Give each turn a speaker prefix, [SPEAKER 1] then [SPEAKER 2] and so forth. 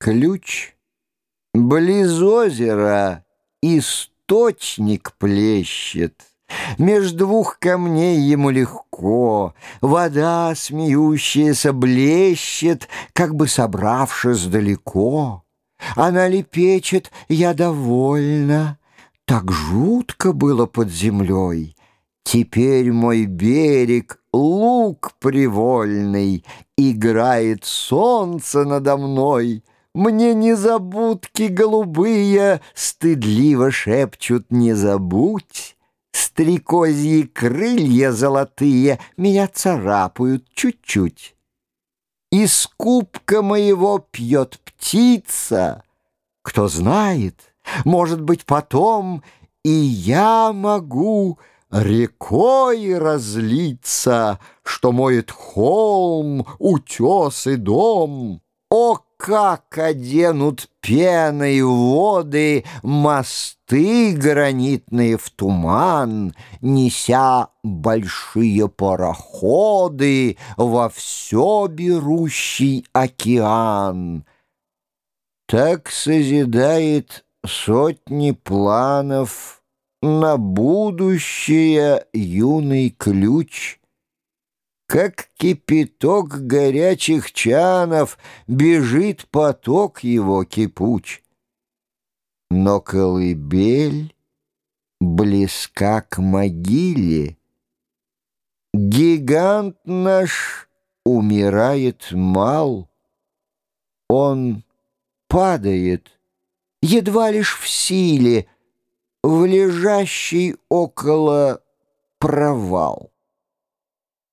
[SPEAKER 1] ключ. Близ озера источник плещет. Меж двух камней ему легко, Вода, смеющаяся, блещет, Как бы собравшись далеко. Она лепечет, я довольна. Так жутко было под землей. Теперь мой берег — луг привольный, Играет солнце надо мной. Мне незабудки голубые Стыдливо шепчут «не забудь». Стрекозьи крылья золотые Меня царапают чуть-чуть. Из кубка моего пьет птица. Кто знает, может быть, потом И я могу рекой разлиться, Что моет холм, утес и дом. О, как оденут пеной воды Мосты гранитные в туман, Неся большие пароходы Во все берущий океан. Так созидает сотни планов На будущее юный ключ — как кипяток горячих чанов Бежит поток его кипуч. Но колыбель близка к могиле. Гигант наш умирает мал. Он падает, едва лишь в силе, В лежащий около провал.